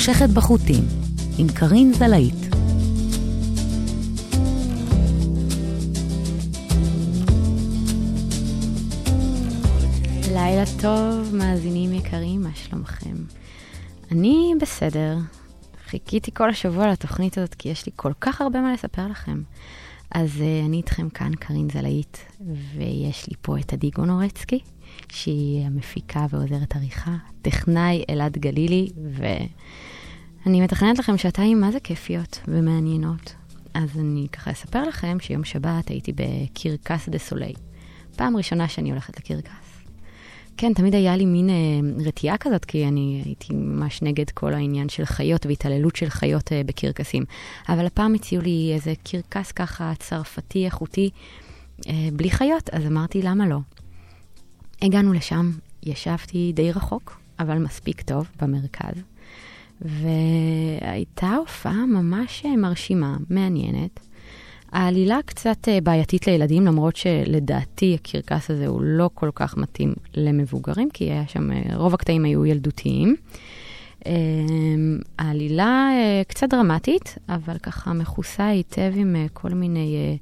מושכת בחוטים, עם קרין זלעית. טוב, מאזינים יקרים, מה שלומכם? אני בסדר. חיכיתי כל השבוע לתוכנית הזאת, כי יש לי כל כך הרבה מה לספר לכם. אז uh, אני איתכם כאן, קרין זלעית, ויש לי פה את עדי גונורצקי, שהיא המפיקה ועוזרת עריכה, טכנאי אלעד גלילי, ואני מתכננת לכם שעתיים מה זה כיפיות ומעניינות. אז אני ככה אספר לכם שיום שבת הייתי בקרקס דה סולי. פעם ראשונה שאני הולכת לקרקס. כן, תמיד היה לי מין אה, רתיעה כזאת, כי אני הייתי ממש נגד כל העניין של חיות והתעללות של חיות אה, בקרקסים. אבל הפעם הציעו לי איזה קרקס ככה צרפתי, איכותי, אה, בלי חיות, אז אמרתי, למה לא? הגענו לשם, ישבתי די רחוק, אבל מספיק טוב, במרכז. והייתה הופעה ממש אה, מרשימה, מעניינת. העלילה קצת אה, בעייתית לילדים, למרות שלדעתי הקרקס הזה הוא לא כל כך מתאים למבוגרים, כי היה שם, אה, רוב הקטעים היו ילדותיים. העלילה קצת דרמטית, אבל ככה מכוסה היטב עם כל מיני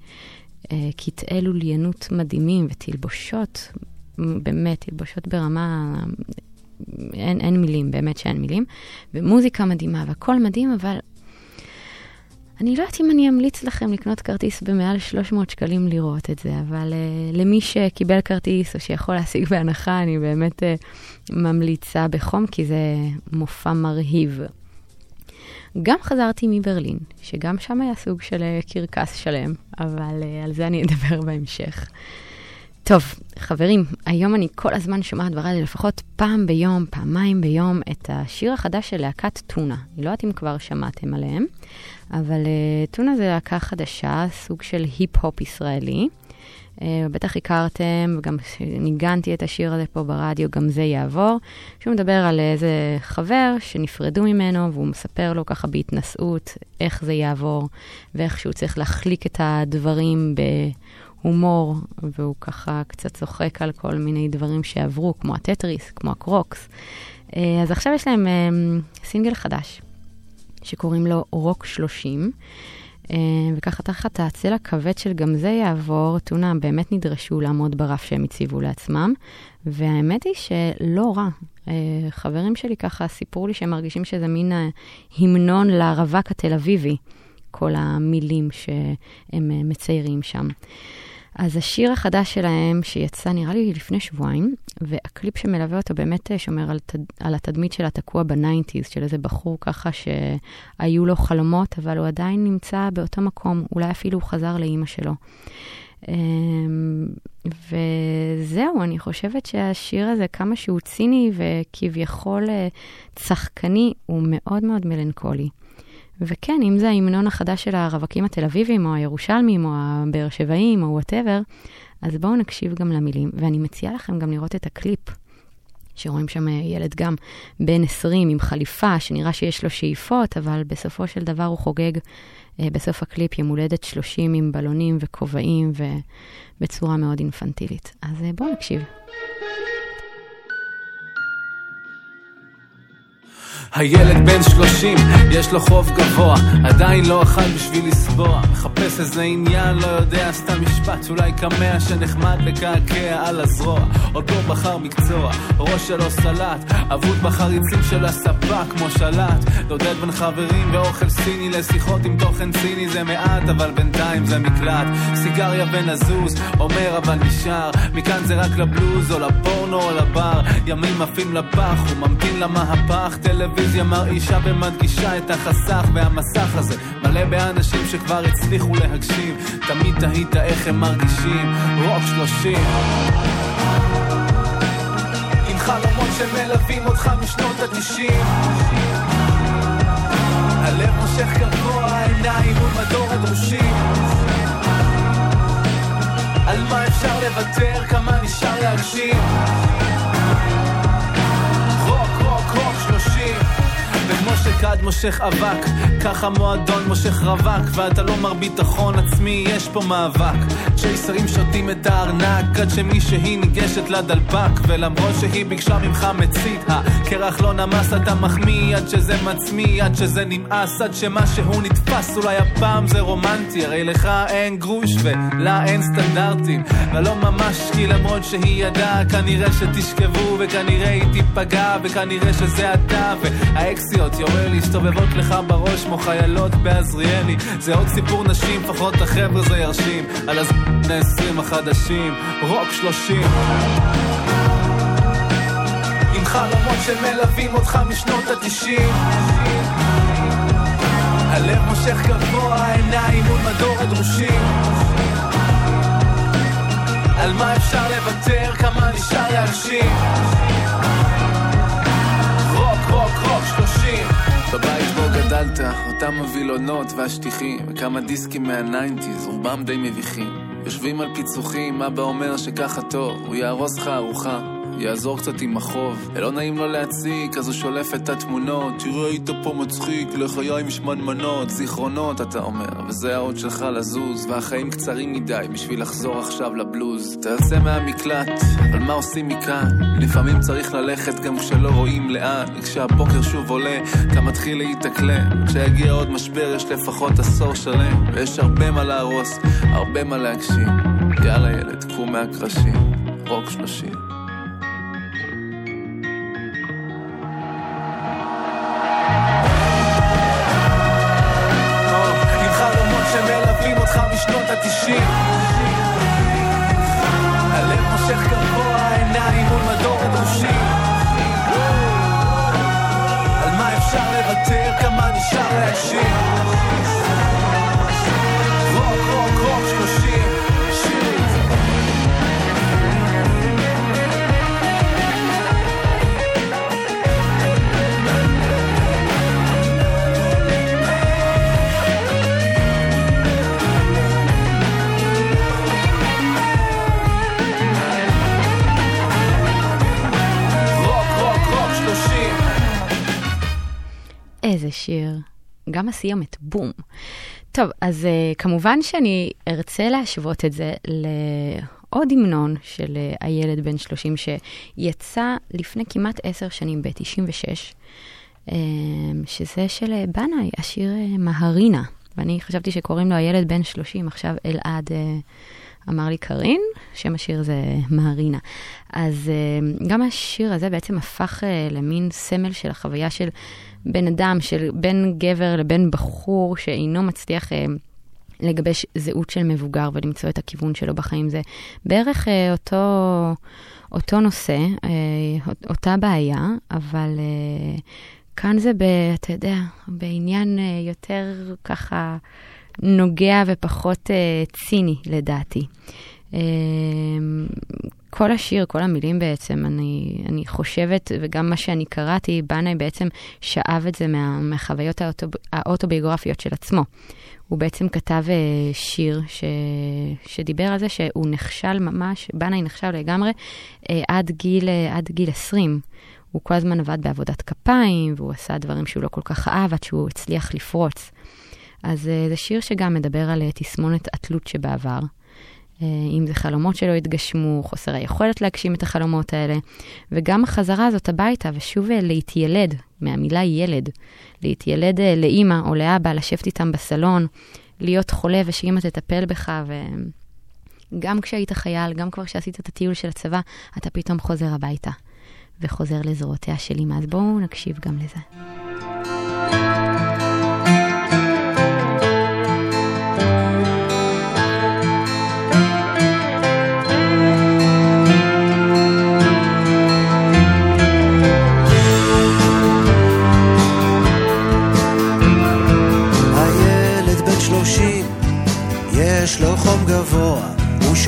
קטעי לוליינות מדהימים ותלבושות באמת, תלבושות ברמה, אין, אין מילים, באמת שאין מילים. ומוזיקה מדהימה והכל מדהים, אבל אני לא יודעת אם אני אמליץ לכם לקנות כרטיס במעל 300 שקלים לראות את זה, אבל uh, למי שקיבל כרטיס או שיכול להשיג בהנחה, אני באמת uh, ממליצה בחום, כי זה מופע מרהיב. גם חזרתי מברלין, שגם שם היה סוג של uh, קרקס שלם, אבל uh, על זה אני אדבר בהמשך. טוב, חברים, היום אני כל הזמן שומעת ברדיו לפחות פעם ביום, פעמיים ביום, את השיר החדש של להקת טונה. אני לא יודעת אם כבר שמעתם עליהם, אבל uh, טונה זה להקה חדשה, סוג של היפ-הופ ישראלי. Uh, בטח הכרתם, וגם ניגנתי את השיר הזה פה ברדיו, גם זה יעבור. שהוא מדבר על איזה חבר שנפרדו ממנו, והוא מספר לו ככה בהתנשאות איך זה יעבור, ואיך שהוא צריך להחליק את הדברים ב... הומור, והוא ככה קצת צוחק על כל מיני דברים שעברו, כמו הטטריס, כמו הקרוקס. אה, אז עכשיו יש להם אה, סינגל חדש, שקוראים לו רוק 30. אה, וככה תחת הצל הכבד של גם זה יעבור, טונה באמת נדרשו לעמוד ברף שהם הציבו לעצמם, והאמת היא שלא רע. חברים שלי ככה סיפרו לי שהם מרגישים שזה מין המנון לרווק התל אביבי, כל המילים שהם מציירים שם. אז השיר החדש שלהם, שיצא נראה לי לפני שבועיים, והקליפ שמלווה אותו באמת אה, שומר על, תד... על התדמית של התקוע בניינטיז, של איזה בחור ככה שהיו לו חלומות, אבל הוא עדיין נמצא באותו מקום, אולי אפילו הוא חזר לאימא שלו. אמ, וזהו, אני חושבת שהשיר הזה, כמה שהוא ציני וכביכול אה, צחקני, הוא מאוד מאוד מלנכולי. וכן, אם זה ההמנון החדש של הרווקים התל אביבים, או הירושלמים, או הבאר שבעים, או whatever, אז בואו נקשיב גם למילים, ואני מציעה לכם גם לראות את הקליפ, שרואים שם ילד גם בן 20 עם חליפה, שנראה שיש לו שאיפות, אבל בסופו של דבר הוא חוגג אה, בסוף הקליפ יום הולדת 30 עם בלונים וכובעים, ובצורה מאוד אינפנטילית. אז אה, בואו נקשיב. הילד בן שלושים, יש לו חוב גבוה, עדיין לא אכל בשביל לסבוע. מחפש איזה עניין, לא יודע, סתם משפט, אולי קמע שנחמד לקעקע על הזרוע. עוד לא בחר מקצוע, ראש שלו סלט, אבוד בחריצים של הספה כמו שלט. דודד בין חברים ואוכל סיני לשיחות עם תוכן ציני זה מעט, אבל בינתיים זה מקלט. סיגריה ונזוז, אומר אבל נשאר, מכאן זה רק לבלוז או לפורנו או לבר. ימים עפים לפח, הוא ממתין למהפך, טלוויזיה. הטלוויזיה מרעישה ומדגישה את החסך והמסך הזה. מלא באנשים שכבר הצליחו להגשים. תמיד תהית איך הם מרגישים. רוב שלושים. חלומות שמלווים אותך משנות התשעים. הלב מושך גבוה, העיניים ומדור הדרושים. על מה אפשר לוותר, כמה נשאר להגשים? מושך אבק, ככה מועדון מושך רווק, ואתה לא מר ביטחון עצמי, יש פה מאבק. צ'ייסרים שותים את הארנק, עד שמישהי ניגשת לדלפק, ולמרות שהיא ביקשה ממך מצית, הקרח לא נמס, אתה מחמיא, עד שזה מצמיא, עד שזה נמאס, עד שמשהו נתפס, אולי הפעם זה רומנטי, הרי לך אין גרוש ולה אין סטנדרטים, ולא ממש, כי למרות שהיא ידעה, כנראה שתשכבו, וכנראה היא תיפגע, וכנראה שזה אתה, והאקסיות יורה להסתובבות לך בראש כמו חיילות בעזריאלי, זה עוד סיפור נשים, לפחות החבר'ה זה ירשים, על הזמן העשרים החדשים, רוק שלושים. עם חלומות שמלווים אותך משנות התשעים. הלב מושך גבוה, עיניים מול מדור הדרושים. על מה אפשר לוותר, כמה נשאר להגשים בבית בו גדלת, אותם הווילונות והשטיחים וכמה דיסקים מהניינטיז, רובם די מביכים. יושבים על פיצוחים, אבא אומר שככה טוב, הוא יהרוס לך ארוחה יעזור קצת עם החוב. ולא נעים לו להציג, אז הוא שולף את התמונות. תראה, היית פה מצחיק, לחיי משמנמנות. זיכרונות, אתה אומר, וזה העוד שלך לזוז. והחיים קצרים מדי בשביל לחזור עכשיו לבלוז. אתה יוצא מהמקלט, אבל מה עושים מכאן? לפעמים צריך ללכת גם כשלא רואים לאן. וכשהבוקר שוב עולה, אתה מתחיל להתאקלם. כשיגיע עוד משבר, יש לפחות עשור שלם. ויש הרבה מה להרוס, הרבה מה להגשים. יאללה ילד, קחו מהקרשים. רוק שלושים. התשעים. הלב מושך גבוה, עיניים מול מדור הדרושים על מה אפשר לוותר, כמה נשאר להגשים גם הסיומת, בום. טוב, אז uh, כמובן שאני ארצה להשוות את זה לעוד המנון של uh, הילד בן 30 שיצא לפני כמעט עשר שנים, ב-96, uh, שזה של uh, בנאי, השיר uh, מהרינה. ואני חשבתי שקוראים לו הילד בן 30, עכשיו אלעד... Uh, אמר לי קארין, שם השיר זה מהרינה. אז גם השיר הזה בעצם הפך למין סמל של החוויה של בן אדם, של בין גבר לבין בחור שאינו מצליח... uh, לגבש זהות של מבוגר ולמצוא את הכיוון שלו בחיים. זה בערך uh, אותו, אותו נושא, uh, אותה בעיה, אבל uh, כאן זה, ב, אתה יודע, בעניין uh, יותר ככה נוגע ופחות uh, ציני, לדעתי. Uh, כל השיר, כל המילים בעצם, אני, אני חושבת, וגם מה שאני קראתי, בנאי בעצם שאב את זה מה, מהחוויות האוטו, האוטוביוגרפיות של עצמו. הוא בעצם כתב uh, שיר ש, שדיבר על זה שהוא נכשל ממש, בנאי נכשל לגמרי uh, עד, גיל, uh, עד גיל 20. הוא כל הזמן עבד בעבודת כפיים, והוא עשה דברים שהוא לא כל כך אהב עד שהוא הצליח לפרוץ. אז זה שיר שגם מדבר על תסמונת התלות שבעבר. Uh, אם זה חלומות שלא התגשמו, חוסר היכולת להגשים את החלומות האלה, וגם החזרה הזאת הביתה, ושוב uh, להתיילד, מהמילה ילד, להתיילד uh, לאימא או לאבא, לשבת איתם בסלון, להיות חולה ושאימא תטפל בך, וגם כשהיית חייל, גם כבר כשעשית את הטיול של הצבא, אתה פתאום חוזר הביתה, וחוזר לזרועותיה של אימא. אז בואו נקשיב גם לזה.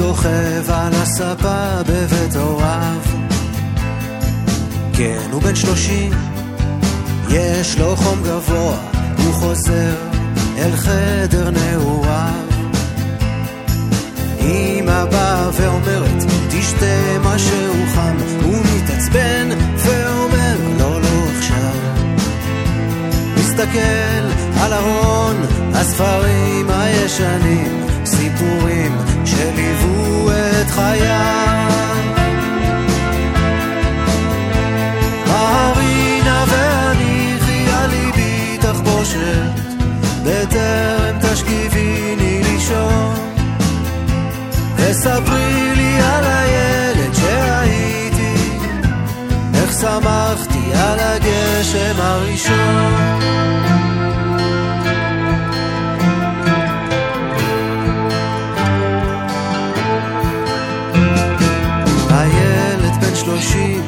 שוכב על הספה בבית הוריו. כן, הוא בן שלושים, יש לו חום גבוה, הוא חוזר אל חדר נעוריו. אמא באה ואומרת, תשתה משהו חם, הוא מתעצבן ואומר, לא, לא עכשיו. מסתכל על ארון הספרים הישנים, סיפורים את חייו. ההרינה והניחי על ליבי תחבושת, בטרם תשכיביני לישון. וספרי לי על הילד שהייתי, איך שמחתי על הגשם הראשון. שלושים,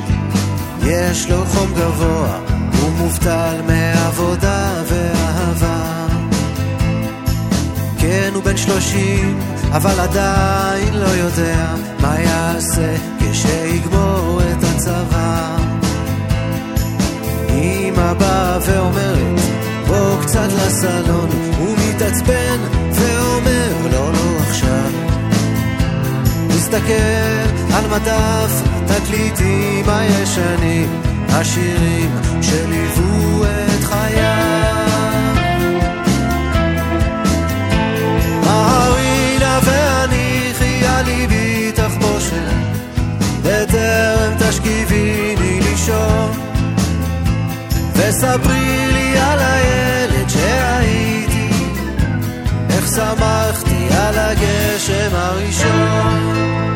יש לו חום גבוה, הוא מובטל מעבודה ואהבה. כן, הוא בן שלושים, אבל עדיין לא יודע מה יעשה כשיגמור את הצבא. אמא באה ואומרת, בוא קצת לסלון, הוא מתעצבן ואומר, לא, לא עכשיו. מסתכל על מדף תקליטים הישנים, השירים שליוו את חייו. ההרינה והניחי על ליבי תחבושת, בטרם תשכיביני לישון. וספרי לי על הילד שהייתי, איך שמחתי על הגשם הראשון.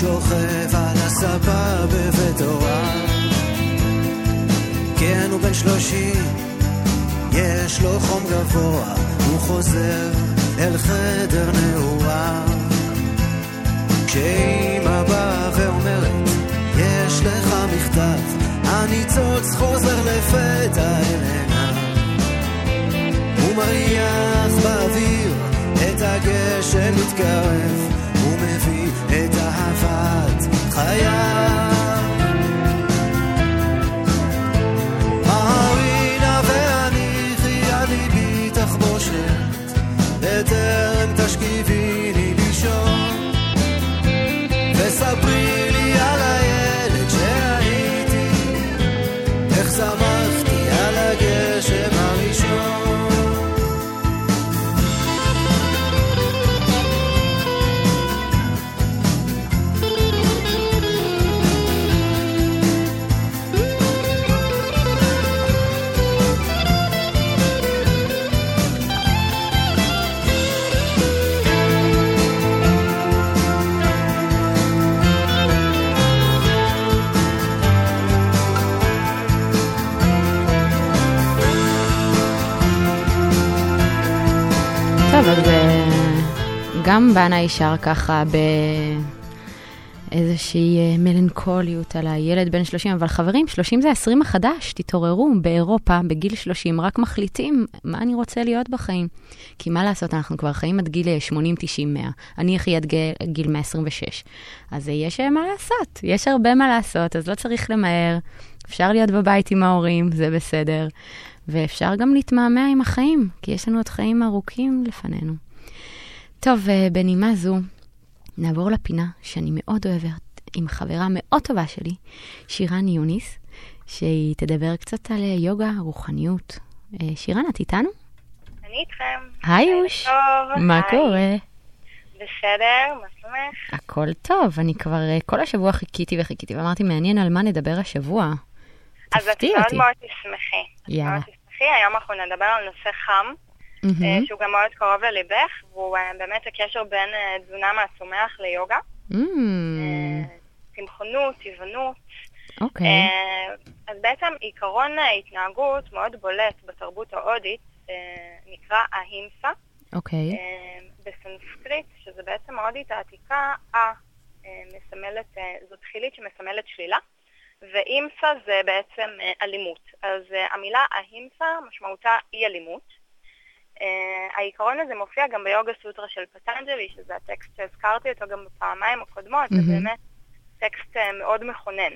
שוכב על הספה בבית הוריו. כן, הוא בן שלושים, יש לו חום גבוה, הוא חוזר אל חדר נעוריו. כשאימא באה ואומרת, יש לך מכתב, הניצוץ חוזר לפתע אל עיניו. הוא מריח באוויר את הגשם מתקרב, אהבת חייו. ההרינה והניחי על ליבי תחבושת, בטרם תשכיביני גם בנה ישר ככה באיזושהי אה, מלנכוליות על הילד בן 30, אבל חברים, 30 זה 20 החדש, תתעוררו, באירופה, בגיל 30, רק מחליטים מה אני רוצה להיות בחיים. כי מה לעשות, אנחנו כבר חיים עד גיל 80, 90, 100. אני אחי עד גיל, גיל 126. אז יש אה, מה לעשות, יש הרבה מה לעשות, אז לא צריך למהר. אפשר להיות בבית עם ההורים, זה בסדר. ואפשר גם להתמהמה עם החיים, כי יש לנו עוד חיים ארוכים לפנינו. טוב, אה, בנימה זו, נעבור לפינה שאני מאוד אוהבת, עם חברה מאוד טובה שלי, שירן יוניס, שהיא תדבר קצת על אה, יוגה, רוחניות. אה, שירן, את איתנו? אני איתכם. היי יוש, טוב. מה היי. קורה? בסדר, מה שלומך? הכל טוב, אני כבר כל השבוע חיכיתי וחיכיתי, ואמרתי, מעניין על מה נדבר השבוע. אז את מאוד. מאוד תשמחי. יאללה. מאוד תשמחי, היום אנחנו נדבר על נושא חם, אה, מהמם. שהוא גם מאוד קרוב לליבך, והוא אה, באמת הקשר בין אה, תזונה מהצומח ליוגה. אה, צמחונות, טבעונות. אוקיי. אה, אז בעצם עיקרון ההתנהגות מאוד בולט בתרבות ההודית, אה, נקרא ההימסה. אוקיי. אה, בסנסקריט, שזה בעצם ההודית העתיקה, אה, מסמלת, אה, זו תחילית שמסמלת שלילה, ואימסה זה בעצם אה, אלימות. אז אה, המילה ההימסה משמעותה אי אלימות. אה, העיקרון הזה מופיע גם ביוגה סוטרה של פטנג'לי, שזה הטקסט שהזכרתי אותו גם בפעמיים הקודמות, זה מהמם. באמת טקסט אה, מאוד מכונן,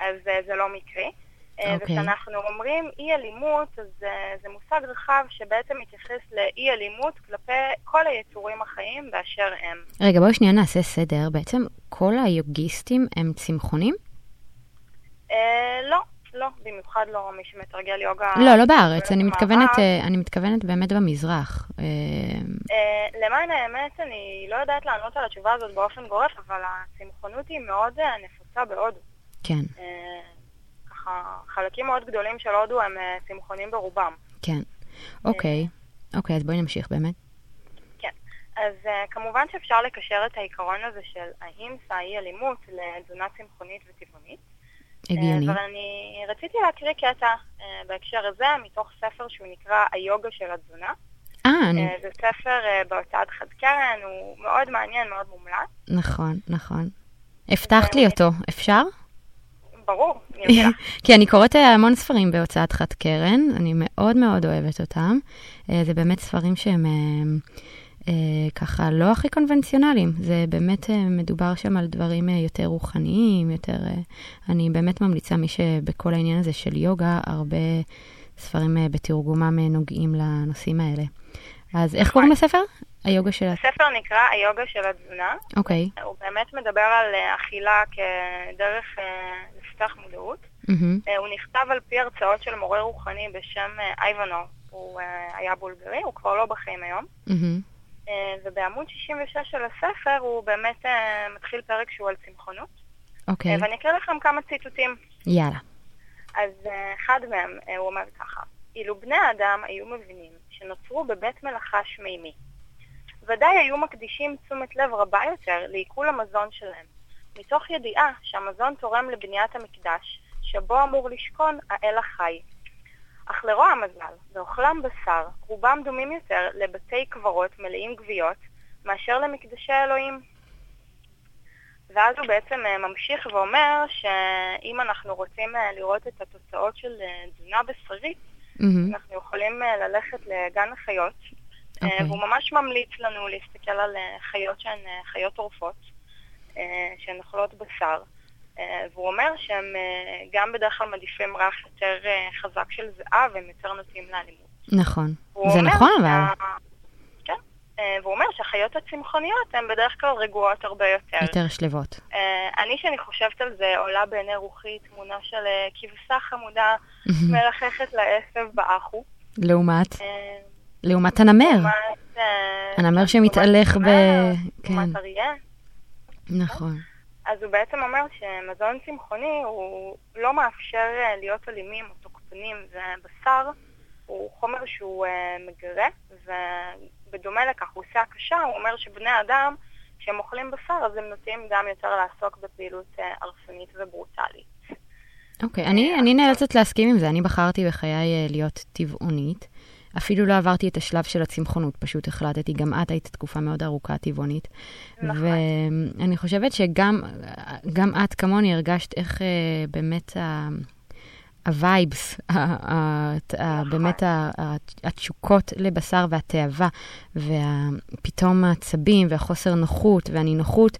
אז אה, זה לא מקרי. אה, אוקיי. וכשאנחנו אומרים אי אלימות, אז אה, זה מושג רחב שבעצם מתייחס לאי אלימות כלפי כל היצורים החיים באשר הם. רגע, בואי שנייה נעשה סדר. בעצם כל היוגיסטים הם צמחונים? אה, לא, לא, במיוחד לא מי שמתרגל יוגה. לא, לא בארץ, אני. מתכוונת, אה, אני מתכוונת באמת במזרח. אה, אה, למען האמת, אני לא יודעת לענות על התשובה הזאת באופן גורף, אבל הצמחונות היא מאוד נפוצה בהודו. כן, ככה, חלקים מאוד גדולים של הודו הם צמחונים ברובם. כן. אוקיי, אוקיי, אז בואי נמשיך באמת. כן. אז uh, כמובן שאפשר לקשר את העיקרון הזה של ההימסה, אי אלימות, לתזונה צמחונית וטבעונית. הגיוני. אה, אבל אני רציתי להקריא קטע uh, בהקשר הזה, מתוך ספר שהוא נקרא היוגה של התזונה. אה, אני... Uh, זה ספר בהוצאת חד קרן, הוא מאוד מעניין, מאוד מומלץ. נכון, נכון. הבטחת לי אותו, אפשר? ברור, אני לך. כי אני קוראת אה, המון ספרים בהוצאת חד קרן, אני מאוד מאוד אוהבת אותם. אה, זה באמת ספרים שהם אה, אה, ככה לא הכי קונבנציונליים. זה באמת אה, מדובר שם על דברים אה, יותר רוחניים, יותר... אה, אני באמת ממליצה, מי שבכל העניין הזה של יוגה, הרבה ספרים אה, בתרגומם אה, נוגעים לנושאים האלה. אז איך קוראים לספר? היוגה של... הספר נקרא היוגה של התזונה. אוקיי. הוא באמת מדבר על אה, אכילה כדרך אה, לפתח מודעות. אה, הוא נכתב על פי הרצאות של מורה רוחני בשם אה, אייבנור. הוא אה, היה בולגרי, הוא כבר לא בחיים היום. מהמם. אה, ובעמוד 66 של הספר הוא באמת אה, מתחיל פרק שהוא על צמחונות. אוקיי. אה, ואני אקריא לכם כמה ציטוטים. יאללה. אז אחד מהם, הוא אומר ככה: אילו בני האדם היו מבינים שנוצרו בבית מלאכה שמימי, ודאי היו מקדישים תשומת לב רבה יותר לעיכול המזון שלהם, מתוך ידיעה שהמזון תורם לבניית המקדש, שבו אמור לשכון האל החי. אך לרוע המזל, באוכלם בשר, רובם דומים יותר לבתי קברות מלאים גוויות, מאשר למקדשי האלוהים. ואז הוא בעצם אה, ממשיך ואומר שאם אנחנו רוצים אה, לראות את התוצאות של אה, תזונה בשרית, מהמם. אנחנו יכולים ללכת לגן החיות, אה, אוקיי. והוא ממש ממליץ לנו להסתכל על חיות שהן חיות טורפות, אה, שהן אוכלות בשר, והוא אומר שהם אה, גם בדרך כלל מעדיפים ריח יותר אה, חזק של זיעה והם יותר נוטים לאלימות. נכון. זה נכון, שה- אבל כן, אה, והוא אומר שהחיות הצמחוניות הן בדרך כלל רגועות הרבה יותר. יותר שלוות. אה, אני, שאני חושבת על זה, עולה בעיני רוחי תמונה של אה, כבשה חמודה מלחכת לעשב באחו. לעומת, אה, לעומת הנמר. לעומת, אה, הנמר שמתהלך ב... כן, לעומת אריה. נכון. אז הוא בעצם אומר שמזון צמחוני הוא לא מאפשר אה, להיות אלימים או תוקפנים, ובשר הוא חומר שהוא אה, מגרה, ובדומה לכחוסה קשה, הוא אומר שבני אדם, כשהם אוכלים בשר, אז הם נוטים גם יותר לעסוק בפעילות אה, הרסנית וברוטלית. אוקיי, אני, נאלצת להסכים עם זה. אני בחרתי בחיי להיות טבעונית. אפילו לא עברתי את השלב של הצמחונות, פשוט החלטתי. גם את היית תקופה מאוד ארוכה טבעונית. נכון. ואני חושבת שגם גם את כמוני הרגשת איך אה, באמת ה... הווייבס, נכון. באמת התשוקות לבשר והתאווה, ופתאום העצבים והחוסר נוחות והנינוחות,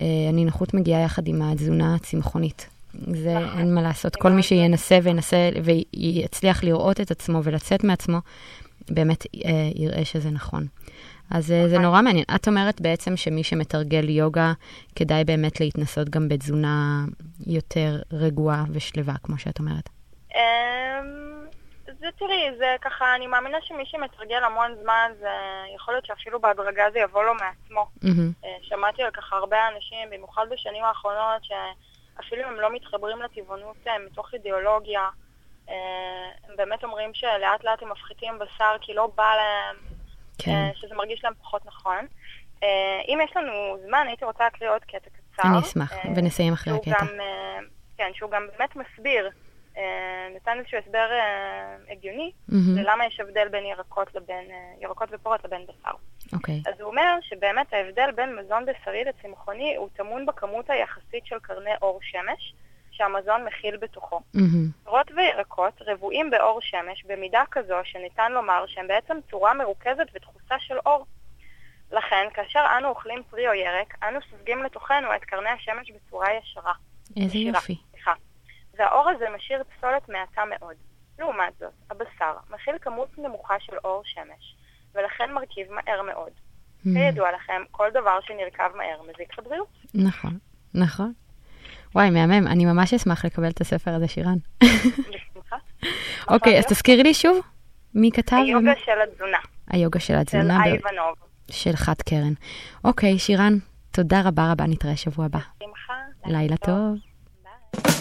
אה, הנינוחות מגיעה יחד עם התזונה הצמחונית. זה נכון. אין מה לעשות. כל מי שינסה וינסה ויצליח לראות את עצמו ולצאת מעצמו, באמת אה, יראה שזה נכון. אז אה, זה נכון. נורא מעניין. את אומרת בעצם שמי שמתרגל יוגה, כדאי באמת להתנסות גם בתזונה יותר רגועה ושלווה, כמו שאת אומרת. אמ, זה תראי, זה ככה, אני מאמינה שמי שמתרגל המון זמן, זה יכול להיות שאפילו בהדרגה זה יבוא לו מעצמו. אה, שמעתי על ככה הרבה אנשים, במיוחד בשנים האחרונות, אפילו אם הם לא מתחברים לטבעונות אה, מתוך אידיאולוגיה, אה, הם באמת אומרים שלאט לאט הם מפחיתים בשר כי לא בא להם, כן. אה, שזה מרגיש להם פחות נכון. אם יש לנו זמן, הייתי רוצה להקריא עוד קטע קצר. אני אשמח, ונסיים אחרי הקטע. גם, כן, שהוא גם באמת מסביר, נתן איזשהו הסבר הגיוני, מהמם. ללמה יש הבדל בין ירקות לבין, ירקות ופירות לבין בשר. אוקיי. אז הוא אומר שבאמת ההבדל בין מזון בשרי לצמחוני הוא טמון בכמות היחסית של קרני אור שמש שהמזון מכיל בתוכו. פירות וירקות רבועים באור שמש במידה כזו שניתן לומר שהם בעצם צורה מרוכזת ודחוסה של אור. לכן, כאשר אנו אוכלים פרי או ירק, אנו סופגים לתוכנו את קרני השמש בצורה ישרה. איזה ישירה, יופי. סליחה. והאור הזה משאיר פסולת מעטה מאוד. לעומת זאת, הבשר מכיל כמות נמוכה של אור שמש, ולכן מרכיב מהר מאוד. מהמם. כידוע לכם, כל דבר שנרכב מהר מזיק לבריאות. נכון, נכון. וואי, מהמם, אני ממש אשמח לקבל את הספר הזה, שירן. בשמחה. אוקיי, אז תזכירי לי שוב, מי כתב? היוגה ומי? של התזונה, היוגה של של התזונה ב- אייבנוב. של חד קרן. אוקיי, שירן, תודה רבה רבה, נתראה שבוע הבא. שמחה. לילה טוב. ביי.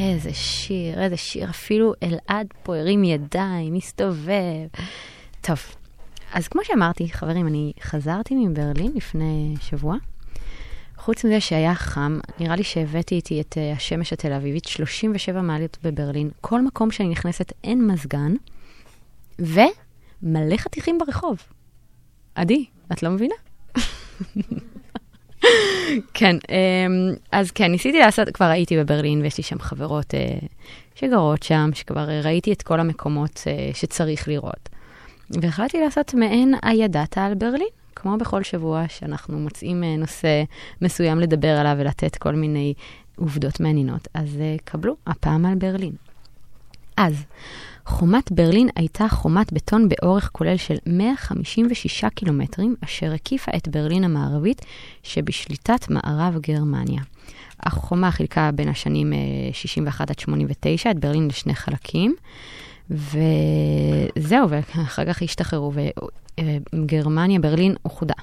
תראה איזה שיר, אפילו אלעד פה הרים ידיים, מסתובב. טוב, אז כמו שאמרתי, חברים, אני חזרתי מברלין לפני שבוע. חוץ מזה שהיה חם, נראה לי שהבאתי איתי את uh, השמש התל אביבית, 37 מעלות בברלין. כל מקום שאני נכנסת אין מזגן, ומלא חתיכים ברחוב. עדי, את לא מבינה? כן, אמ, אז כן, ניסיתי לעשות, כבר הייתי בברלין ויש לי שם חברות uh, שגרות שם, שכבר ראיתי את כל המקומות uh, שצריך לראות. והחלטתי לעשות מעין הידעת על ברלין, כמו בכל שבוע שאנחנו מוצאים uh, נושא מסוים לדבר עליו ולתת כל מיני עובדות מעניינות. אז קבלו, הפעם על ברלין. אז, חומת ברלין הייתה חומת בטון באורך כולל של 156 קילומטרים, אשר הקיפה את ברלין המערבית שבשליטת מערב גרמניה. החומה חילקה בין השנים 61 עד 89 את ברלין לשני חלקים, וזהו, ואחר כך השתחררו, וגרמניה, ברלין אוחדה.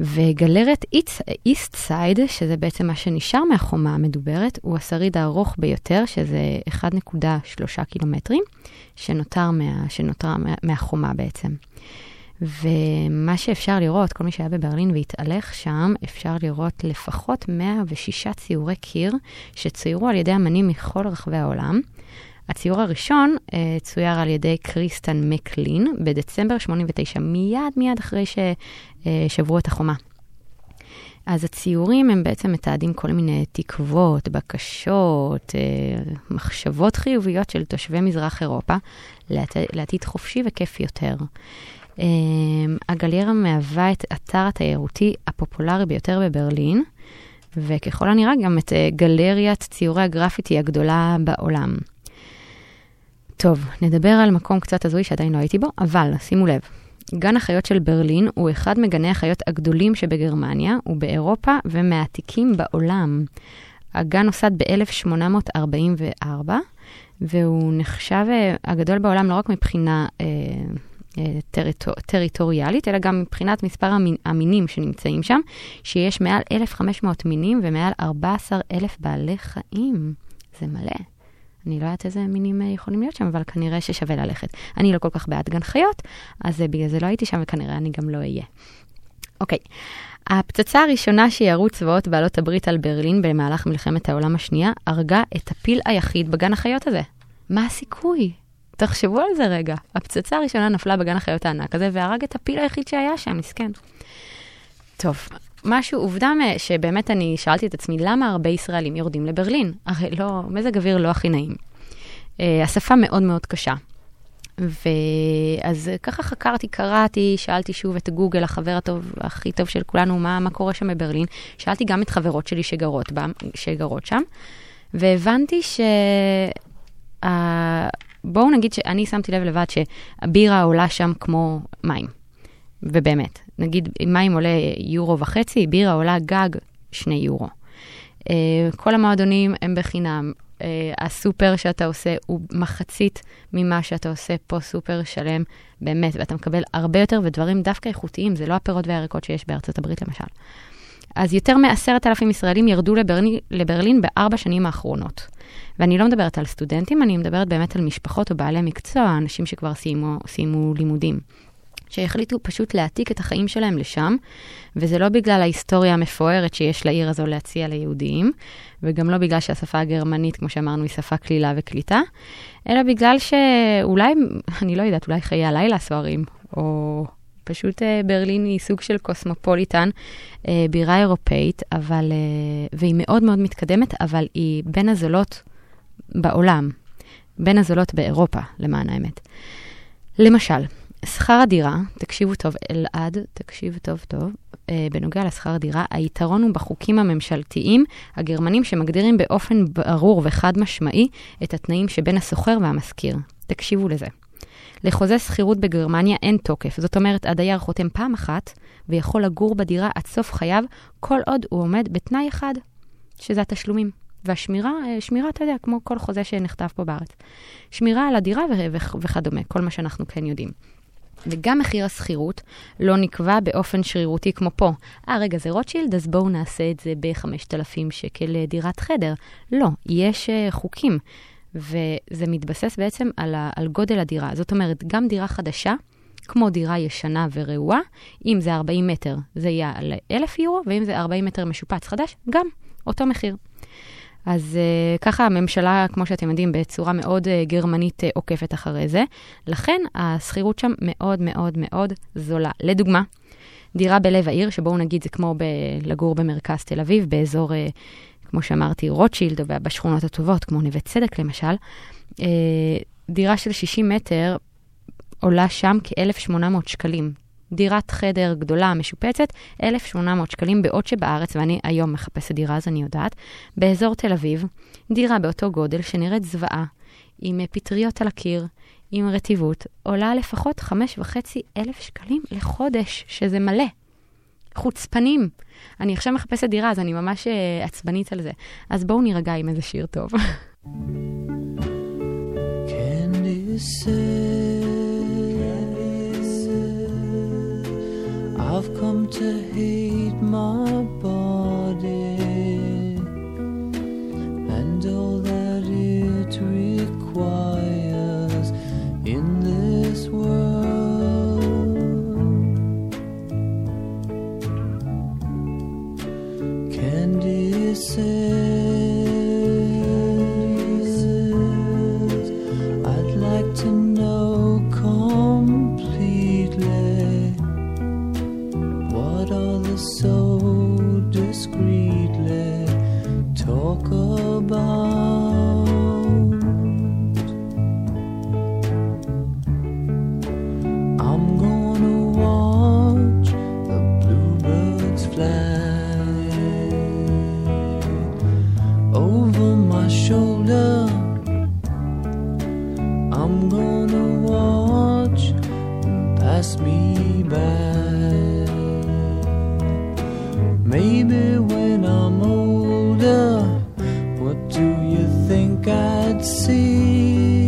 וגלרת איסט סייד, שזה בעצם מה שנשאר מהחומה המדוברת, הוא השריד הארוך ביותר, שזה 1.3 קילומטרים, שנותר, מה, שנותר מה, מהחומה בעצם. ומה שאפשר לראות, כל מי שהיה בברלין והתהלך שם, אפשר לראות לפחות 106 ציורי קיר שצוירו על ידי אמנים מכל רחבי העולם. הציור הראשון uh, צויר על ידי קריסטן מקלין בדצמבר 89, מיד מיד אחרי ששברו uh, את החומה. אז הציורים הם בעצם מתעדים כל מיני תקוות, בקשות, uh, מחשבות חיוביות של תושבי מזרח אירופה לעת, לעתיד חופשי וכיף יותר. הגליירה מהווה את אתר התיירותי הפופולרי ביותר בברלין, וככל הנראה גם את גלריית ציורי הגרפיטי הגדולה בעולם. טוב, נדבר על מקום קצת הזוי שעדיין לא הייתי בו, אבל שימו לב, גן החיות של ברלין הוא אחד מגני החיות הגדולים שבגרמניה ובאירופה ומעתיקים בעולם. הגן נוסד ב-1844, והוא נחשב uh, הגדול בעולם לא רק מבחינה uh, uh, טריטור, טריטוריאלית, אלא גם מבחינת מספר המין, המינים שנמצאים שם, שיש מעל 1,500 מינים ומעל 14,000 בעלי חיים. זה מלא. אני לא יודעת איזה מינים אה, יכולים להיות שם, אבל כנראה ששווה ללכת. אני לא כל כך בעד גן חיות, אז אה, בגלל זה לא הייתי שם, וכנראה אני גם לא אהיה. אוקיי, הפצצה הראשונה שירו צבאות בעלות הברית על ברלין במהלך מלחמת העולם השנייה, הרגה את הפיל היחיד בגן החיות הזה. מה הסיכוי? תחשבו על זה רגע. הפצצה הראשונה נפלה בגן החיות הענק הזה והרג את הפיל היחיד שהיה שם, מסכן. טוב, משהו, עובדה שבאמת אני שאלתי את עצמי, למה הרבה ישראלים יורדים לברלין? הרי לא, מזג אוויר לא הכי נעים. Uh, השפה מאוד מאוד קשה. ואז ככה חקרתי, קראתי, שאלתי שוב את גוגל, החבר הטוב, הכי טוב של כולנו, מה, מה קורה שם בברלין. שאלתי גם את חברות שלי שגרות, בה, שגרות שם, והבנתי ש... Uh, בואו נגיד שאני שמתי לב לבד שהבירה עולה שם כמו מים. ובאמת, נגיד מים עולה יורו וחצי, בירה עולה גג שני יורו. Uh, כל המועדונים הם בחינם. Uh, הסופר שאתה עושה הוא מחצית ממה שאתה עושה פה סופר שלם, באמת, ואתה מקבל הרבה יותר ודברים דווקא איכותיים, זה לא הפירות והירקות שיש בארצות הברית למשל. אז יותר מעשרת אלפים ישראלים ירדו לברלין, לברלין בארבע שנים האחרונות. ואני לא מדברת על סטודנטים, אני מדברת באמת על משפחות או בעלי מקצוע, אנשים שכבר סיימו, סיימו לימודים. שהחליטו פשוט להעתיק את החיים שלהם לשם, וזה לא בגלל ההיסטוריה המפוארת שיש לעיר הזו להציע ליהודים, וגם לא בגלל שהשפה הגרמנית, כמו שאמרנו, היא שפה קלילה וקליטה, אלא בגלל שאולי, אני לא יודעת, אולי חיי הלילה סוערים, או פשוט אה, ברלין היא סוג של קוסמופוליטן, אה, בירה אירופאית, אבל, אה, והיא מאוד מאוד מתקדמת, אבל היא בין הזולות בעולם, בין הזולות באירופה, למען האמת. למשל, שכר הדירה, תקשיבו טוב, אלעד, תקשיב טוב טוב, אה, בנוגע לשכר הדירה, היתרון הוא בחוקים הממשלתיים הגרמנים שמגדירים באופן ברור וחד משמעי את התנאים שבין השוכר והמשכיר. תקשיבו לזה. לחוזה שכירות בגרמניה אין תוקף, זאת אומרת, הדייר חותם פעם אחת ויכול לגור בדירה עד סוף חייו, כל עוד הוא עומד בתנאי אחד, שזה התשלומים. והשמירה, אה, שמירה, אתה יודע, כמו כל חוזה שנכתב פה בארץ. שמירה על הדירה וכדומה, כל מה שאנחנו כן יודעים. וגם מחיר השכירות לא נקבע באופן שרירותי כמו פה. אה, רגע, זה רוטשילד, אז בואו נעשה את זה ב-5,000 שקל דירת חדר. לא, יש uh, חוקים. וזה מתבסס בעצם על, על גודל הדירה. זאת אומרת, גם דירה חדשה, כמו דירה ישנה ורעועה, אם זה 40 מטר, זה יהיה על 1,000 יורו, ואם זה 40 מטר משופץ חדש, גם אותו מחיר. אז uh, ככה הממשלה, כמו שאתם יודעים, בצורה מאוד uh, גרמנית uh, עוקפת אחרי זה. לכן השכירות שם מאוד מאוד מאוד זולה. לדוגמה, דירה בלב העיר, שבואו נגיד זה כמו ב- לגור במרכז תל אביב, באזור, uh, כמו שאמרתי, רוטשילד, או בשכונות הטובות, כמו נווה צדק למשל, uh, דירה של 60 מטר עולה שם כ-1,800 שקלים. דירת חדר גדולה, משופצת, 1,800 שקלים, בעוד שבארץ, ואני היום מחפשת דירה, אז אני יודעת, באזור תל אביב, דירה באותו גודל שנראית זוועה, עם פטריות על הקיר, עם רטיבות, עולה לפחות 5,500 שקלים לחודש, שזה מלא. חוצפנים. אני עכשיו מחפשת דירה, אז אני ממש uh, עצבנית על זה. אז בואו נירגע עם איזה שיר טוב. I've come to hate my body and all that it requires in this world. Candy says, pass me by. Maybe when I'm older, what do you think I'd see?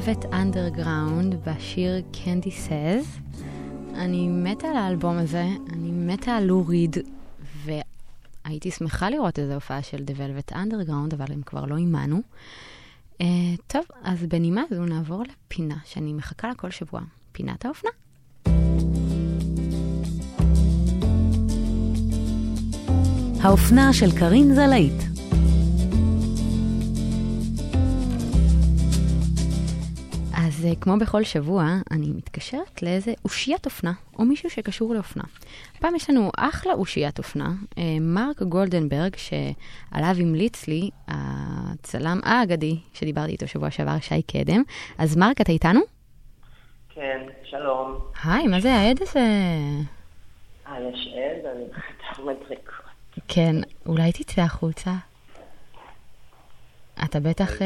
ה-Velvet Underground בשיר Candy Says. אני מתה על האלבום הזה, אני מתה על לו ריד, והייתי שמחה לראות איזו הופעה של The Velvet Underground, אבל הם כבר לא עימנו. Uh, טוב, אז בנימה זו נעבור לפינה שאני מחכה לה כל שבוע, פינת האופנה. האופנה של קרין זלעית. אז uh, כמו בכל שבוע, אני מתקשרת לאיזה אושיית אופנה, או מישהו שקשור לאופנה. הפעם יש לנו אחלה אושיית אופנה, uh, מרק גולדנברג, שעליו המליץ לי הצלם האגדי, שדיברתי איתו שבוע שעבר, שי קדם. אז מרק, אתה איתנו? כן, שלום. היי, מה זה העד הזה? אה, יש עד? אני מחכה מדריקות. כן, אולי תצא החוצה. אתה בטח uh,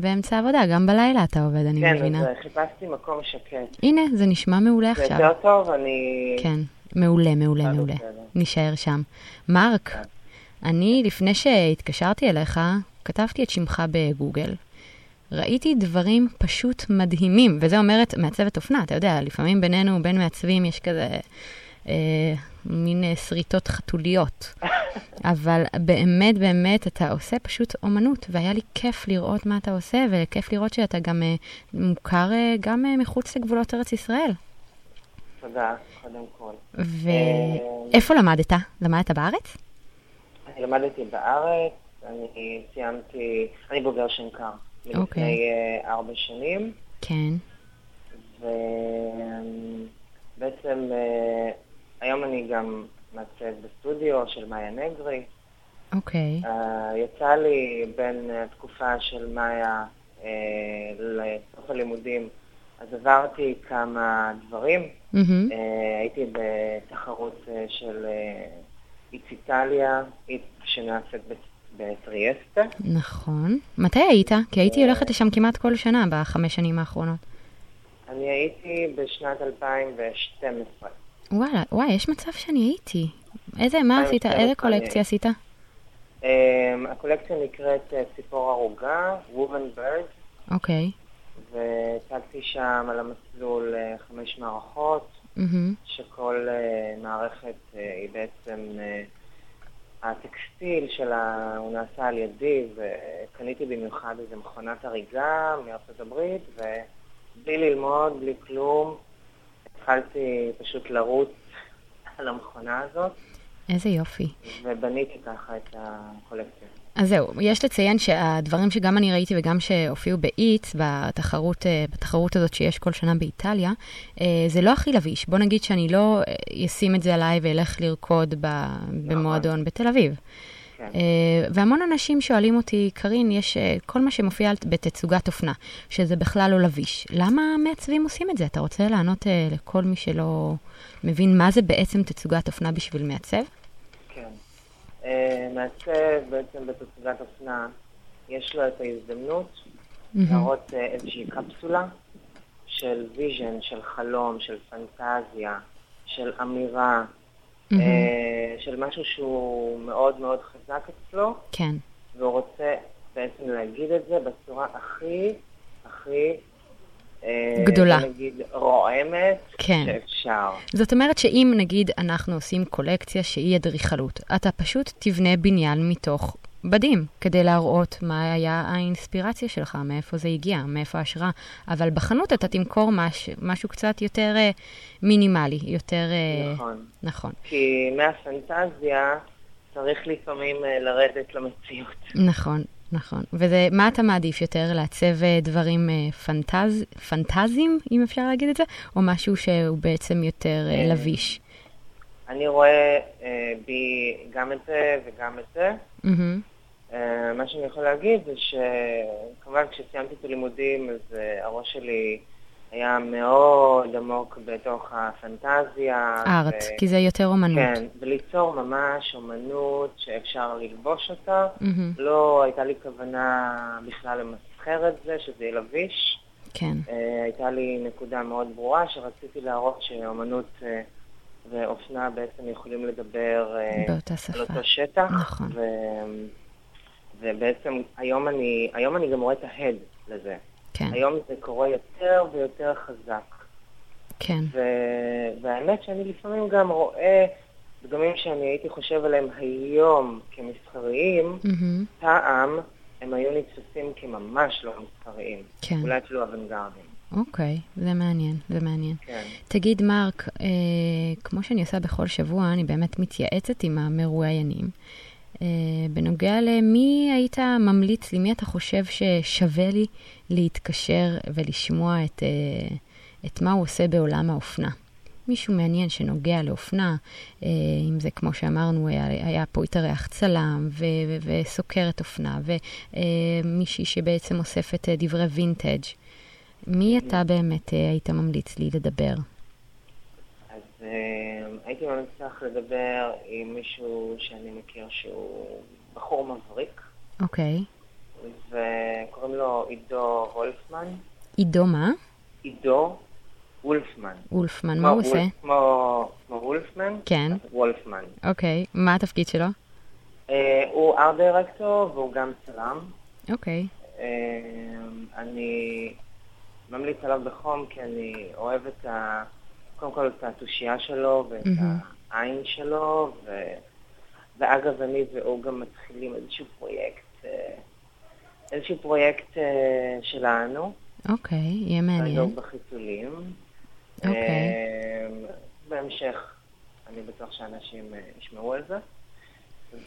באמצע העבודה, גם בלילה אתה עובד, אני כן, מבינה. אז אה, חיפשתי מקום שקט. הנה, זה נשמע מעולה זה עכשיו. יותר טוב, אני... כן, מעולה, מעולה, אה, מעולה. נישאר שם. מרק, כן. אני, לפני שהתקשרתי אליך, כתבתי את שמך בגוגל. ראיתי דברים פשוט מדהימים, וזה אומרת מעצבת אופנה, אתה יודע, לפעמים בינינו, בין מעצבים, יש כזה אה, מין אה, שריטות חתוליות. אבל באמת, באמת, אתה עושה פשוט אומנות, והיה לי כיף לראות מה אתה עושה, וכיף לראות שאתה גם אה, מוכר אה, גם מחוץ לגבולות ארץ ישראל. תודה, קודם כל. ואיפה למדת? למדת בארץ? אני למדתי בארץ, אני סיימתי, אני בוגר שנקר. אוקיי. לפני ארבע שנים, כן. ובעצם היום אני גם מעצב בסטודיו של מאיה נגרי. אוקיי. אה, יצא לי בין התקופה של מאיה אה, לסוף הלימודים, אז עברתי כמה דברים. מהמם. אה, הייתי בתחרות אה, של אה, איץ איטליה, איץ שנעשית בטריאסטה. נכון. מתי היית? כי הייתי הולכת לשם כמעט כל שנה בחמש שנים האחרונות. אני הייתי בשנת 2012. וואלה, וואי, יש מצב שאני הייתי. איזה, מה אה, עשית? איזה קולקציה עשית? אה, הקולקציה נקראת אה, ציפור ערוגה, woven bird, אוקיי. והצגתי שם על המסלול אה, חמש מערכות. שכל אה, מערכת אה, היא בעצם, אה, הטקסטיל שלה הוא נעשה על ידי, וקניתי במיוחד איזה מכונת הריגה מארצות הברית, ובלי ללמוד, בלי כלום, התחלתי פשוט לרוץ על המכונה הזאת, איזה יופי. ובניתי ככה את הקולקציה. אז זהו, יש לציין שהדברים שגם אני ראיתי וגם שהופיעו באיץ, בתחרות, אה, בתחרות הזאת שיש כל שנה באיטליה, אה, זה לא הכי לביש. בוא נגיד שאני לא אה, אשים את זה עליי ואלך לרקוד ב- במועדון בתל אביב. כן. אה, והמון אנשים שואלים אותי, קארין, יש אה, כל מה שמופיע בתצוגת אופנה, שזה בכלל לא לביש. למה מעצבים עושים את זה? אתה רוצה לענות אה, לכל מי שלא מבין מה זה בעצם תצוגת אופנה בשביל מעצב? כן. מעצב בעצם בתצוגת אופנה, יש לו את ההזדמנות להראות איזושהי קפסולה של vision, של חלום, של פנטזיה, של אמירה, אה, של משהו שהוא מאוד מאוד חזק אצלו, כן. והוא רוצה בעצם להגיד את זה בצורה הכי, הכי... אה, גדולה. נגיד רועמת כן. שאפשר. זאת אומרת שאם נגיד אנחנו עושים קולקציה שהיא אדריכלות, אתה פשוט תבנה בניין מתוך בדים, כדי להראות מה היה האינספירציה שלך, מאיפה זה הגיע, מאיפה ההשראה. אבל בחנות אתה תמכור מש, משהו קצת יותר אה, מינימלי, יותר... אה, נכון. נכון. כי מהפנטזיה צריך לפעמים אה, לרדת למציאות. נכון, נכון. וזה, מה אתה מעדיף יותר, לעצב אה, דברים אה, פנטז, פנטזיים, אם אפשר להגיד את זה, או משהו שהוא בעצם יותר אה, אה, לביש? אני רואה אה, בי גם את זה וגם את זה. מהמם. אה, מה שאני יכול להגיד זה שכמובן כשסיימתי את הלימודים אז אה, הראש שלי היה מאוד עמוק בתוך הפנטזיה. ארט, ו- כי זה יותר אומנות. כן, וליצור ממש אומנות שאפשר ללבוש אותה. מהמם. לא הייתה לי כוונה בכלל למסחר את זה, שזה יהיה לביש. כן. אה, הייתה לי נקודה מאוד ברורה שרציתי להראות שאומנות אה, ואופנה בעצם יכולים לדבר אה, באותה על שפה. אותו שטח. נכון. ו... ובעצם היום אני, היום אני גם רואה את ההד לזה. כן, היום זה קורה יותר ויותר חזק. כן. ו- והאמת שאני לפעמים גם רואה דגמים שאני הייתי חושב עליהם היום כמסחריים, מהמם. פעם הם היו נתפסים כממש לא מסחריים. כן. אולי אפילו אוונגרדים. אוקיי, זה מעניין, זה מעניין. כן. תגיד, מרק, אה, כמו שאני עושה בכל שבוע, אני באמת מתייעצת עם המרואיינים. אה, בנוגע למי היית ממליץ לי, מי אתה חושב ששווה לי להתקשר ולשמוע את, אה, את מה הוא עושה בעולם האופנה? מישהו מעניין שנוגע לאופנה, אה, אם זה כמו שאמרנו, היה, היה פה התארח צלם ו- ו- וסוקרת אופנה, ומישהי שבעצם אוספת דברי וינטג'. מי אתה באמת היית ממליץ לי לדבר? אז אה, הייתי ממליץ לך לדבר עם מישהו שאני מכיר שהוא בחור מבריק, אוקיי. וקוראים לו עידו וולפמן. עידו מה? עידו וולפמן. אולפמן, כמו מה הוא עושה? כמו, כמו וולפמן? כן. וולפמן. אוקיי, מה התפקיד שלו? אה, הוא ארט דירקטור והוא גם צלם. אוקיי. אה, אני ממליץ עליו בחום כי אני אוהב את ה... קודם כל את התושייה שלו ואת מהמם. העין שלו, ו... ואגב, אני והוא גם מתחילים איזשהו פרויקט, אה, איזשהו פרויקט אה, שלנו. אוקיי, יהיה כרגע מעניין. הוא בחיתולים. אוקיי. אה, בהמשך, אני בטוח שאנשים ישמעו על זה.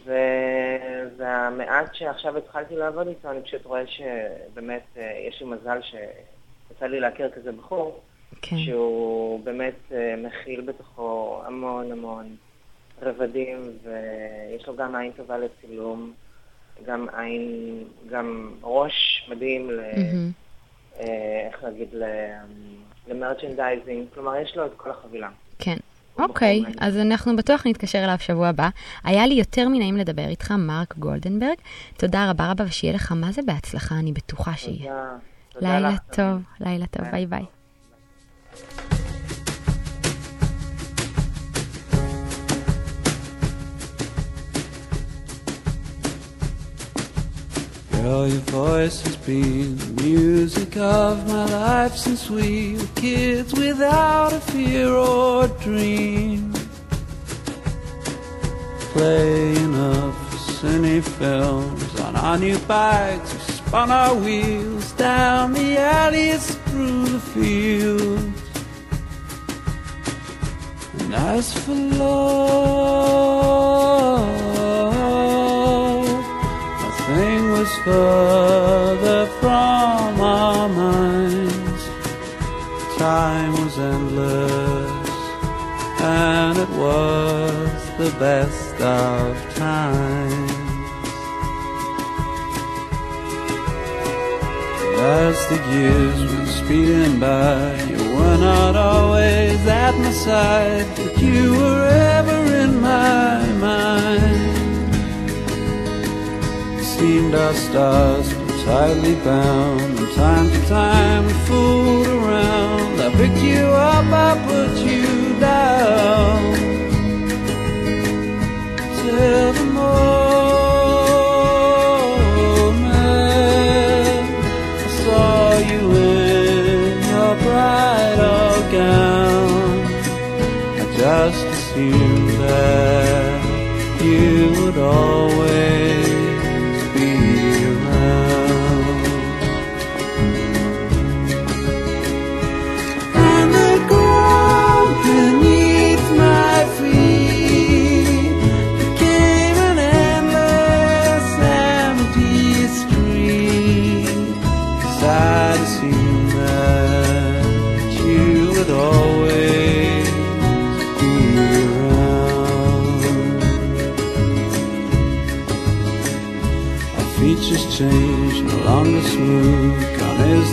ו- והמעט שעכשיו התחלתי לעבוד איתו, אני פשוט רואה שבאמת יש לי מזל שיצא לי להכיר כזה בחור, כן. שהוא באמת אה, מכיל בתוכו המון המון רבדים, ויש לו גם עין טובה לצילום, גם עין, גם ראש מדהים ל... אה, איך להגיד, ל merchandising, כלומר יש לו את כל החבילה. כן. אוקיי, מעניין. אז אנחנו בטוח נתקשר אליו שבוע הבא. היה לי יותר מנעים לדבר איתך, מרק גולדנברג. תודה רבה רבה, ושיהיה לך מה זה בהצלחה, אני בטוחה שיהיה. תודה. תודה לילה לך, טוב, לילה טוב, לילה ביי ביי. Your voice has been the music of my life since we were kids without a fear or dream. Playing up cine films on our new bikes, we spun our wheels down the alleys through the fields. And as for love, further from our minds. Time was endless, and it was the best of times. As the years went speeding by, you were not always at my side, but you were ever in my mind. Seemed our stars were tightly bound, from time to time we fooled around. I picked you up, I put you down. Till the moment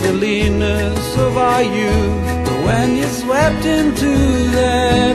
The leanness of our youth. But when you swept into that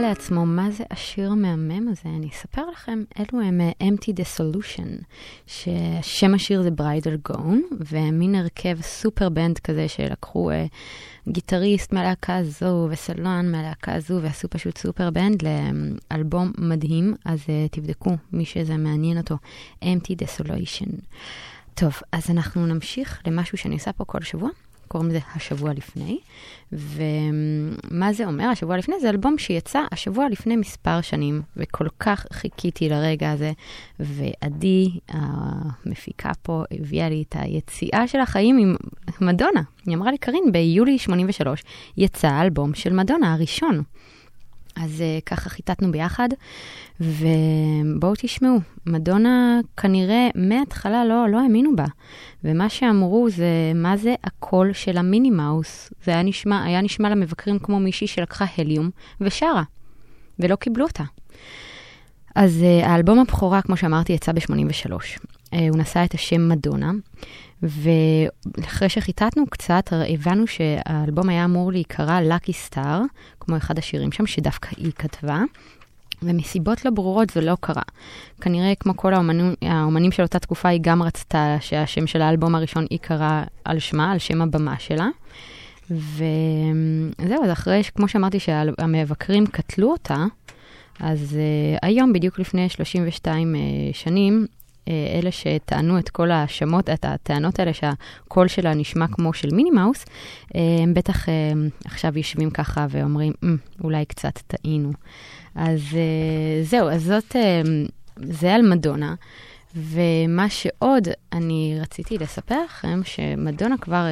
לעצמו מה זה השיר המהמם הזה, אני אספר לכם, אלו הם אה, Empty the Solution, ששם השיר זה ברידל גון, ומין הרכב סופר בנד כזה שלקחו אה, גיטריסט מהלהקה הזו וסולן מהלהקה הזו, ועשו פשוט סופר בנד לאלבום מדהים, אז אה, תבדקו, מי שזה מעניין אותו, Empty the Solution. טוב, אז אנחנו נמשיך למשהו שאני עושה פה כל שבוע. קוראים לזה השבוע לפני. ומה זה אומר, השבוע לפני? זה אלבום שיצא השבוע לפני מספר שנים, וכל כך חיכיתי לרגע הזה. ועדי, המפיקה פה, הביאה לי את היציאה של החיים עם מדונה. היא אמרה לי, קארין, ביולי 83 יצא האלבום של מדונה הראשון. אז uh, ככה חיטטנו ביחד, ובואו תשמעו, מדונה כנראה מההתחלה לא, לא האמינו בה, ומה שאמרו זה, מה זה הקול של המיני מאוס? זה היה נשמע, היה נשמע למבקרים כמו מישהי שלקחה הליום ושרה, ולא קיבלו אותה. אז uh, האלבום הבכורה, כמו שאמרתי, יצא ב-83. Uh, הוא נשא את השם מדונה, ואחרי שחיטטנו קצת, הבנו שהאלבום היה אמור להיקרא Lucky Star, כמו אחד השירים שם, שדווקא היא כתבה. ומסיבות לא ברורות זה לא קרה. כנראה כמו כל האומנים, האומנים של אותה תקופה, היא גם רצתה שהשם של האלבום הראשון ייקרא על שמה, על שם הבמה שלה. וזהו, אז אחרי, כמו שאמרתי, שהמבקרים קטלו אותה, אז uh, היום, בדיוק לפני 32 uh, אה, שנים, אלה שטענו את כל ההאשמות, את הטענות האלה שהקול שלה נשמע כמו של מיני מאוס, אה, הם בטח אה, עכשיו יושבים ככה ואומרים, אולי קצת טעינו. אז זהו, אז זאת, זה על מדונה. ומה שעוד אני רציתי לספר לכם, שמדונה כבר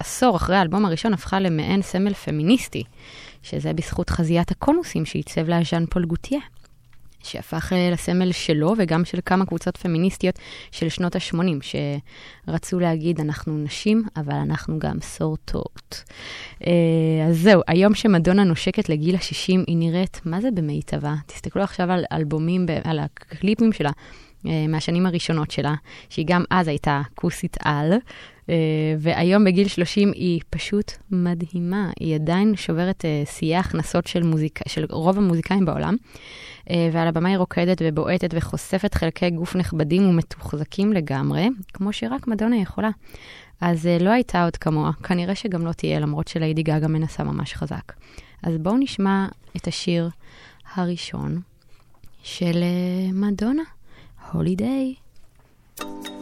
עשור אחרי האלבום הראשון הפכה למעין סמל פמיניסטי, שזה בזכות חזיית הקונוסים שעיצב לה ז'אן פול גוטיה. שהפך אה, לסמל שלו וגם של כמה קבוצות פמיניסטיות של שנות ה-80, שרצו להגיד, אנחנו נשים, אבל אנחנו גם סורטות. אה, אז זהו, היום שמדונה נושקת לגיל ה-60, היא נראית, מה זה במיטבה? תסתכלו עכשיו על אלבומים, על הקליפים שלה. אה, מהשנים הראשונות שלה, שהיא גם אז הייתה כוסית על, והיום בגיל 30 היא פשוט מדהימה. היא עדיין שוברת שיאי הכנסות של, מוזיק... של רוב המוזיקאים בעולם. אה, ועל הבמה היא רוקדת ובועטת וחושפת חלקי גוף נכבדים ומתוחזקים לגמרי, כמו שרק מדונה יכולה. אז אה, לא הייתה עוד כמוה, כנראה שגם לא תהיה, למרות שליידי גאגה מנסה ממש חזק. אז בואו נשמע את השיר הראשון של אה, מדונה, הולידיי. טוב,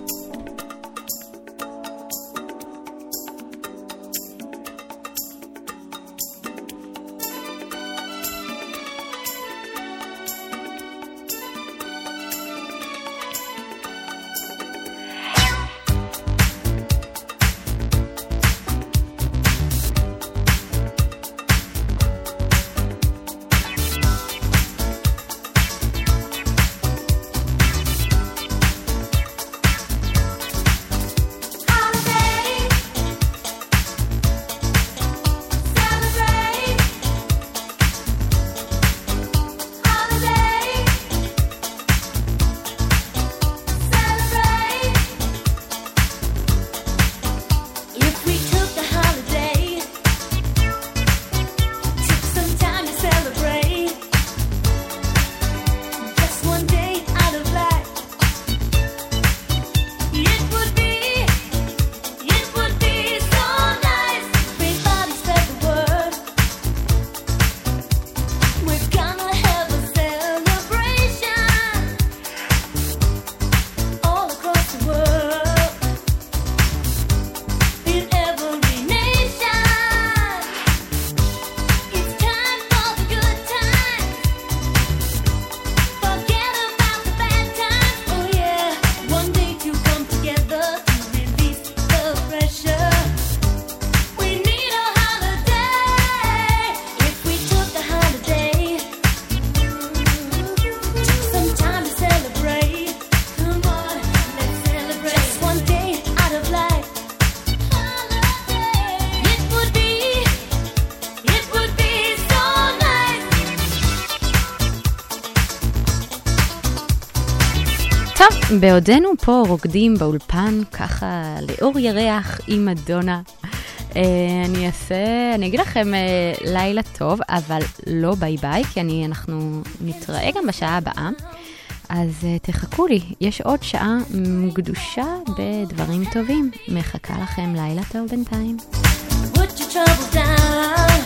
בעודנו פה רוקדים באולפן, ככה לאור ירח עם מדונה, אה, אני אעשה, אני אגיד לכם אה, לילה טוב, אבל לא ביי ביי, כי אני, אנחנו נתראה גם בשעה הבאה. אז uh, תחכו לי, יש עוד שעה גדושה בדברים טובים. מחכה לכם לילה טוב בינתיים. Put your.